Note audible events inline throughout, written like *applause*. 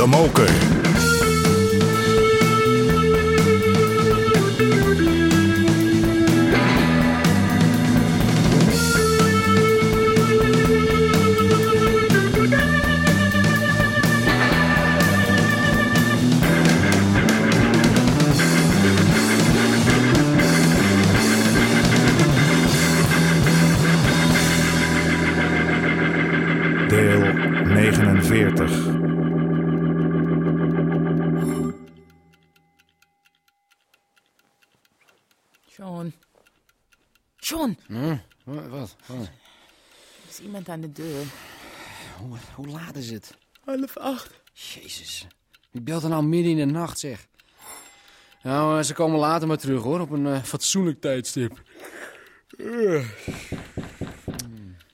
De Moker. Wat? wat? wat? er is iemand aan de deur. Hoe, hoe laat is het? Half acht. Jezus. Wie belt er nou midden in de nacht, zeg? Nou, eh, ze komen later maar terug, hoor. Op een eh, fatsoenlijk tijdstip.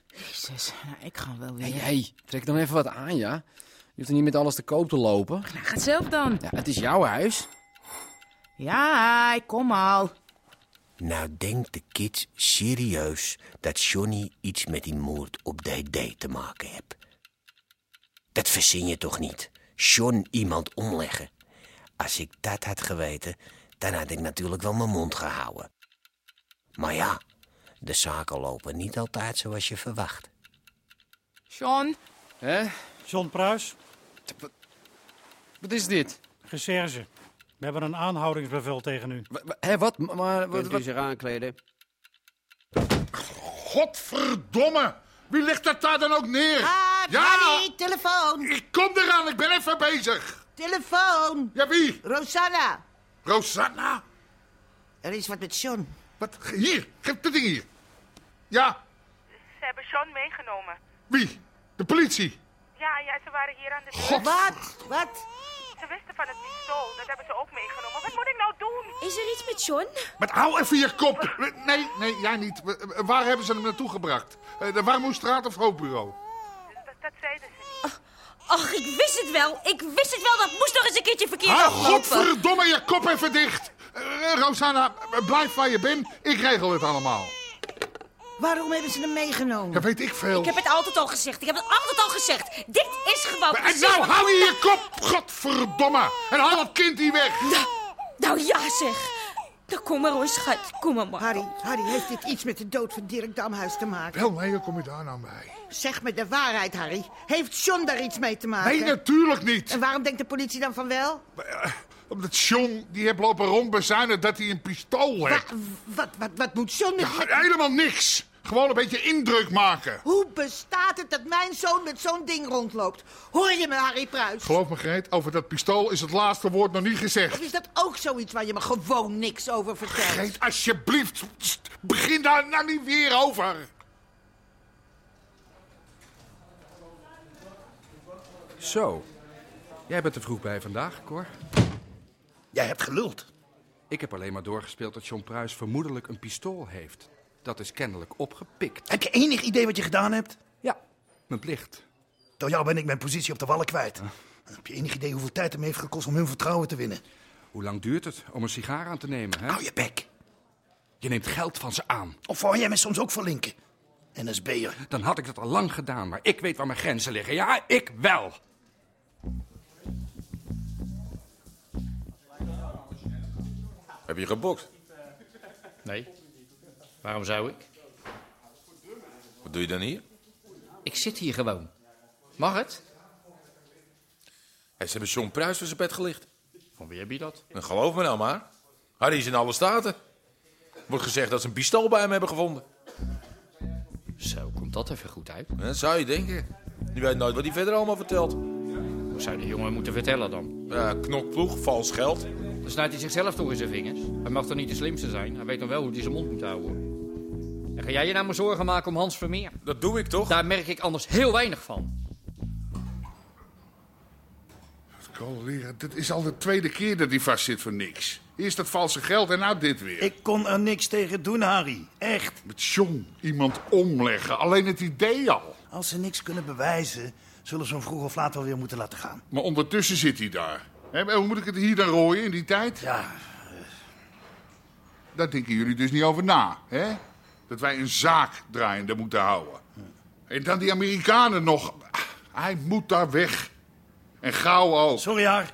Jezus, nou, ik ga wel weer. Hé, hey, trek dan even wat aan, ja? Je hoeft er niet met alles te koop te lopen. Nou, ga zelf dan. Ja, het is jouw huis. Ja, ik kom al. Nou denkt de kids serieus dat Johnny iets met die moord op DD te maken heeft. Dat verzin je toch niet? John iemand omleggen. Als ik dat had geweten, dan had ik natuurlijk wel mijn mond gehouden. Maar ja, de zaken lopen niet altijd zoals je verwacht. John, Hè? John Pruis, Wat is dit? recherche. We hebben een aanhoudingsbevel tegen u. Hè, wat? Maar, wat, Kunt u wat- zich aankleden? Godverdomme! Wie legt dat daar dan ook neer? Ah, ja, Harry, telefoon. ik kom eraan, ik ben even bezig. Telefoon. Ja, wie? Rosanna. Rosanna? Er is wat met John. Wat? Hier, geef dat ding hier. Ja, Ze hebben John meegenomen. wie? De politie. Ja, ja, ze waren hier aan de. Wat? Wat? Ze wisten van het pistool. Dat hebben ze ook meegenomen. Wat moet ik nou doen? Is er iets met John? Maar hou even je kop. Nee, nee, jij niet. Waar hebben ze hem naartoe gebracht? Eh, De Warmoestraat of Hoofdbureau? Dat, dat zeiden ze niet. Ach, ik wist het wel. Ik wist het wel. Dat moest nog eens een keertje verkeerd Hou aflopen. godverdomme je kop even dicht. Eh, Rosanna, blijf waar je bent. Ik regel het allemaal. Waarom hebben ze hem meegenomen? Dat weet ik veel. Ik heb het altijd al gezegd. Ik heb het altijd al gezegd. Dit is gewoon En nou, hou je je kop, godverdomme. En haal dat kind hier weg. Nou ja, zeg. Nou, kom maar hoor, schat. Kom maar, maar. Harry, Harry, heeft dit iets met de dood van Dirk Damhuis te maken? Wel, nee, hoe kom je daar nou bij? Zeg me de waarheid, Harry. Heeft John daar iets mee te maken? Nee, natuurlijk niet. En waarom denkt de politie dan van wel? Eh, Omdat John, die heeft lopen rondbezuinen dat hij een pistool Wa- heeft. wat, wat, wat moet John met... Ja, helemaal niks. Gewoon een beetje indruk maken. Hoe bestaat het dat mijn zoon met zo'n ding rondloopt? Hoor je me, Harry Pruis? Geloof me, Greet, over dat pistool is het laatste woord nog niet Of gezegd. is dat ook zoiets waar je me gewoon niks over vertelt? Greet, alsjeblieft, begin daar nou niet weer over. Zo. Jij bent er vroeg bij vandaag, Cor. Jij hebt geluld. Ik heb alleen maar doorgespeeld dat John Pruis vermoedelijk een pistool heeft. Dat is kennelijk opgepikt. Heb je enig idee wat je gedaan hebt? Ja, mijn plicht. Door jou ben ik mijn positie op de wallen kwijt. Heb je enig idee hoeveel tijd het me heeft gekost om hun vertrouwen te winnen? Hoe lang duurt het om een sigaar aan te nemen, hè? Hou je bek. Je neemt geld van ze aan. Of wou jij me soms ook verlinken? NSB'er. Dan had ik dat al lang gedaan, maar ik weet waar mijn grenzen liggen. Ja, ik wel. Heb je gebokst? Nee. Waarom zou ik? Wat doe je dan hier? Ik zit hier gewoon. Mag het? Hey, ze hebben John Pruis voor zijn bed gelicht. Van wie heb je dat? Dan geloof me nou maar. Harry is in alle staten. Wordt gezegd dat ze een pistool bij hem hebben gevonden. Zo, komt dat even goed uit. Dat zou je denken. Je weet nooit wat hij verder allemaal vertelt. Hoe zou de jongen moeten vertellen dan? Ja, knokploeg, vals geld. Dan snijdt hij zichzelf toch in zijn vingers. Hij mag toch niet de slimste zijn? Hij weet dan wel hoe hij zijn mond moet houden. En ga jij je nou maar zorgen maken om Hans Vermeer? Dat doe ik toch? Daar merk ik anders heel weinig van. Dit is al de tweede keer dat hij vastzit voor niks. Eerst dat valse geld en nou dit weer. Ik kon er niks tegen doen, Harry. Echt. Met John iemand omleggen, alleen het idee al. Als ze niks kunnen bewijzen, zullen ze hem vroeg of laat wel weer moeten laten gaan. Maar ondertussen zit hij daar. Hè, maar hoe moet ik het hier dan rooien in die tijd? Ja, Daar denken jullie dus niet over na, hè? Dat wij een zaak draaiende moeten houden. En dan die Amerikanen nog. Hij moet daar weg. En gauw ook. Sorry, haar.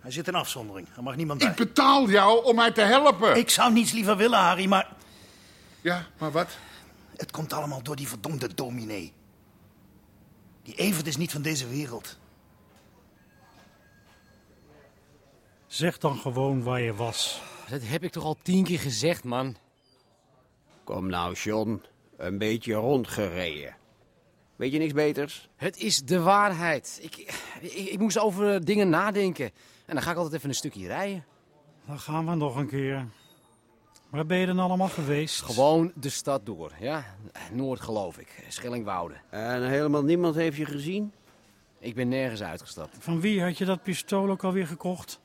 Hij zit in afzondering. Er mag niemand bij. Ik betaal jou om mij te helpen. Ik zou niets liever willen, Harry, maar... Ja, maar wat? Het komt allemaal door die verdomde dominee. Die Evert is niet van deze wereld. Zeg dan gewoon waar je was. Dat heb ik toch al tien keer gezegd, man. Kom nou, John. Een beetje rondgereden. Weet je niks beters? Het is de waarheid. Ik, ik, ik moest over dingen nadenken. En dan ga ik altijd even een stukje rijden. Dan gaan we nog een keer. Waar ben je dan allemaal geweest? Gewoon de stad door, ja. Noord geloof ik, Schellingwoude. En helemaal niemand heeft je gezien? Ik ben nergens uitgestapt. Van wie had je dat pistool ook alweer gekocht?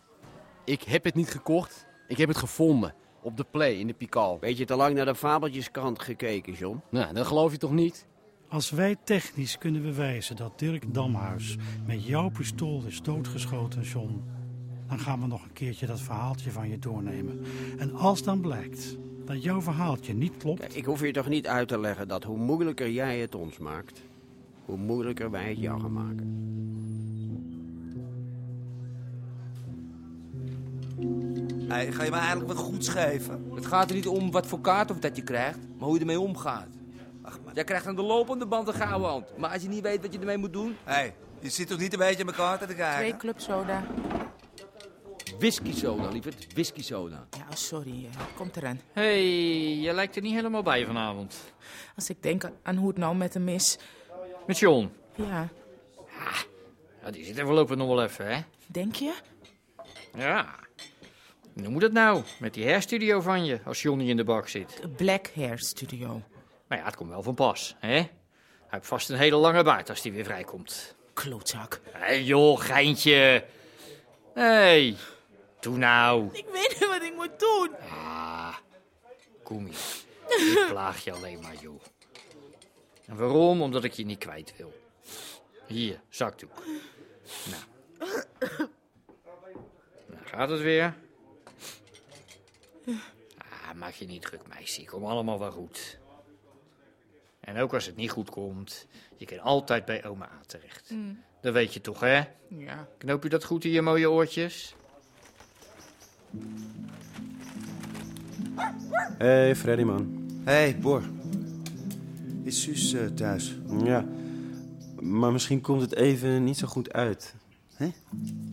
Ik heb het niet gekocht. Ik heb het gevonden. Op de play in de Pikal. Weet je te lang naar de fabeltjeskant gekeken, John? Nou, dat geloof je toch niet? Als wij technisch kunnen bewijzen dat Dirk Damhuis met jouw pistool is doodgeschoten, John, dan gaan we nog een keertje dat verhaaltje van je doornemen. En als dan blijkt dat jouw verhaaltje niet klopt. Kijk, ik hoef je toch niet uit te leggen dat hoe moeilijker jij het ons maakt, hoe moeilijker wij het jou gaan maken. Hey, ga je mij eigenlijk wat goed schrijven? Het gaat er niet om wat voor kaart of dat je krijgt, maar hoe je ermee omgaat. Ach, Jij krijgt aan de lopende band een gouden hand. Maar als je niet weet wat je ermee moet doen... Hé, hey, je zit toch niet een beetje aan elkaar te kijken? Twee club soda. Whisky soda, lieverd. Whisky soda. Ja, sorry. eh, komt eraan. Hé, hey, je lijkt er niet helemaal bij vanavond. Als ik denk aan hoe het nou met hem is. Met John. Ja, Ja, die zit er voorlopig nog wel even, hè? denk je? Ja. Hoe moet het nou? Met die hairstudio van je, als Johnny in de bak zit. De Black Hair Studio. Nou ja, het komt wel van pas, hè? Hij heeft vast een hele lange baard als hij weer vrijkomt. Klootzak. Hé joh, geintje. Hé, hey, doe nou. Ik weet niet wat ik moet doen. Ah, kom hier. Ik plaag je alleen maar, joh. En waarom? Omdat ik je niet kwijt wil. Hier, zakdoek. Nou. Nou, gaat het weer? Ah, maak je niet druk, meisje. Kom allemaal wel goed. En ook als het niet goed komt, je kan altijd bij oma A terecht. Mm. Dat weet je toch, hè? Ja. Knoop je dat goed in je mooie oortjes? Hey, Freddy, man. Hey, Bor. Is Suus eh, thuis? Ja, maar misschien komt het even niet zo goed uit. Hè?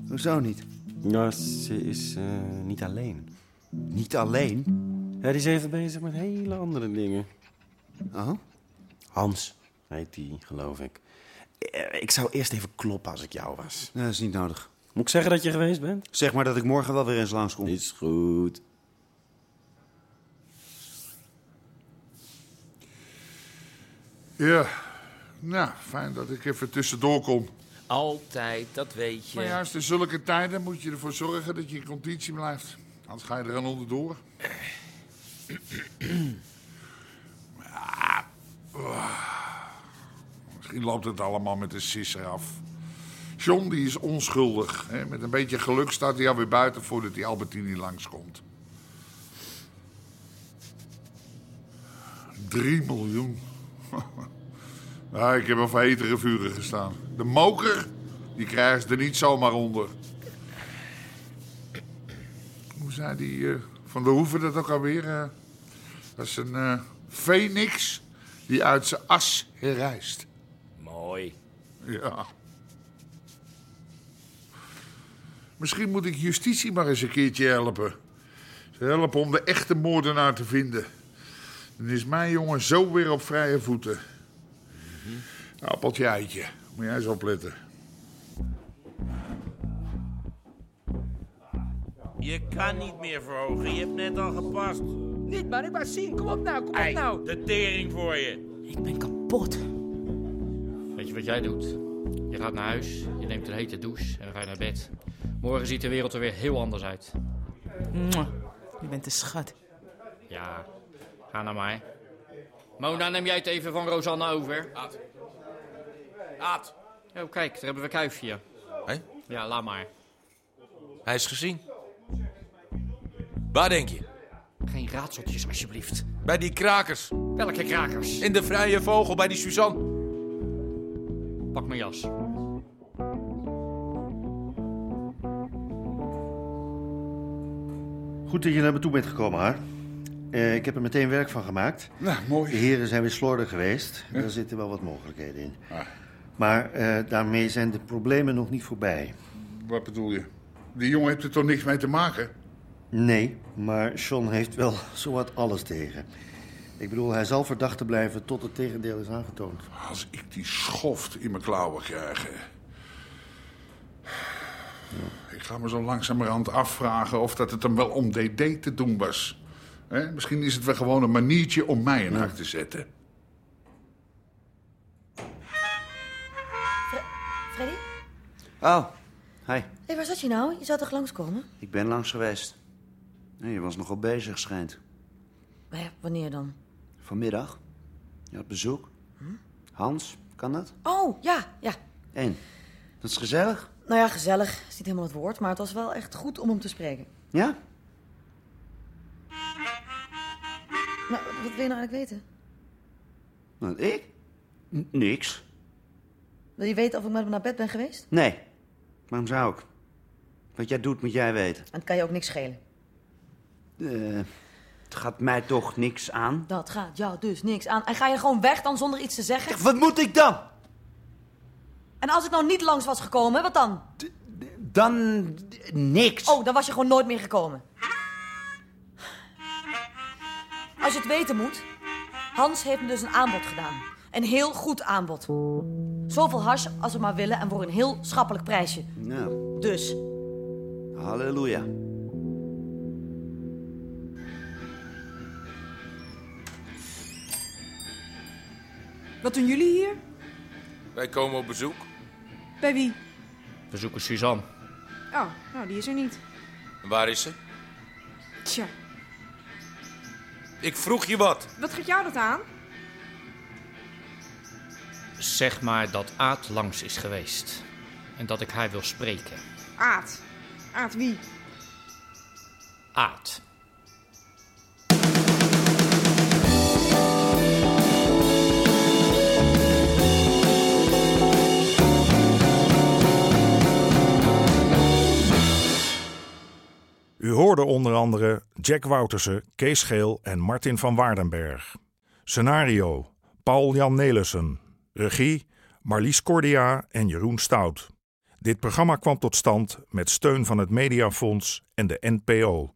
Hoezo niet? Ja, ze is eh, niet alleen. Niet alleen? Ja, die is even bezig met hele andere dingen. Oh? Hans heet die, geloof ik. Eh, Ik zou eerst even kloppen als ik jou was. Nee, dat is niet nodig. Moet ik zeggen dat je geweest bent? Zeg maar dat ik morgen wel weer eens langskom. Is goed. Ja, nou, fijn dat ik even tussendoor kom. Altijd, dat weet je. Maar juist in zulke tijden moet je ervoor zorgen dat je in conditie blijft. Anders ga je er aan onderdoor. Misschien loopt het allemaal met de sisser af. John die is onschuldig. Hè? Met een beetje geluk staat hij alweer buiten voordat die Albertini langskomt. Drie miljoen. *laughs* Ja, ik heb al voor hetere vuren gestaan. De moker, die krijgen ze er niet zomaar onder. Hoe zei die eh, Van de Hoeven dat ook alweer? eh? dat is een phoenix die uit zijn as herrijst. Mooi. Ja. Misschien moet ik justitie maar eens een keertje helpen. Ze helpen om de echte moordenaar te vinden. Dan is mijn jongen zo weer op vrije voeten. Appeltje eitje. Moet jij eens opletten. Je kan niet meer verhogen, je hebt net al gepast. Niet, man, ik wou zien. Kom op nou, kom op nou. De tering voor je. Ik ben kapot. Weet je wat jij doet? Je gaat naar huis, je neemt een hete douche en dan ga je naar bed. Morgen ziet de wereld er weer heel anders uit. Mwah. Je bent een schat. Ja, ga naar mij. Mona, neem jij het even van Rosanne over? Aad. Aad. Oh, kijk, daar hebben we Kuifje. Hé? Ja, laat maar. Hij is gezien. Waar denk je? Geen raadseltjes, alsjeblieft. Bij die krakers. Welke krakers? In de vrije vogel, bij die Suzanne. Pak mijn jas. Goed dat je naar me toe bent gekomen, haar. Eh, ik heb er meteen werk van gemaakt. Nou, mooi. De heren zijn weer slordig geweest. Daar zitten wel wat mogelijkheden in. Ah. Maar eh, daarmee zijn de problemen nog niet voorbij. Wat bedoel je? Die jongen heeft er toch niks mee te maken? Nee, maar John heeft wel *laughs* zowat alles tegen. Ik bedoel, hij zal verdachte blijven tot het tegendeel is aangetoond. Als ik die schoft in mijn klauwen krijg. Ik ga me zo langzamerhand afvragen of dat het hem wel om DD te doen was. Hè? Misschien is het wel gewoon een maniertje om mij in hak te zetten. Freddy? Oh, hi. Hé, waar zat je nou? Je zou toch langskomen? Ik ben langs geweest. Je was nogal bezig, schijnt. Maar wanneer dan? Vanmiddag. Je had bezoek. Hans, kan dat? Oh, ja, ja. Eén. Dat is gezellig. Nou ja, gezellig is niet helemaal het woord, maar het was wel echt goed om hem te spreken. Ja? Maar wat wil je nou eigenlijk weten? Wat, ik? N- niks. Wil je weten of ik met hem naar bed ben geweest? Nee. Waarom zou ik? Wat jij doet, moet jij weten. En het kan je ook niks schelen. Eh, het gaat mij toch niks aan? Dat gaat jou dus niks aan. En ga je gewoon weg dan zonder iets te zeggen? Wat moet ik dan? En als ik nou niet langs was gekomen, wat dan? Dan niks. Oh, dan was je gewoon nooit meer gekomen. Als je het weten moet, Hans heeft me dus een aanbod gedaan. Een heel goed aanbod. Zoveel hash als we maar willen en voor een heel schappelijk prijsje. Nou, Dus, halleluja. Wat doen jullie hier? Wij komen op bezoek. Bij wie? We zoeken Suzanne. Oh, nou, die is er niet. En waar is ze? Tja, Ik vroeg je wat. wat gaat jou dat aan? Zeg maar dat Aad langs is geweest. En dat ik haar wil spreken. Aad. Aad wie? Aad. Onder andere Jack Woutersen, Kees Geel en Martin van Waardenberg. Scenario: Paul-Jan Nelissen. Regie: Marlies Cordia en Jeroen Stout. Dit programma kwam tot stand met steun van het Mediafonds en de NPO.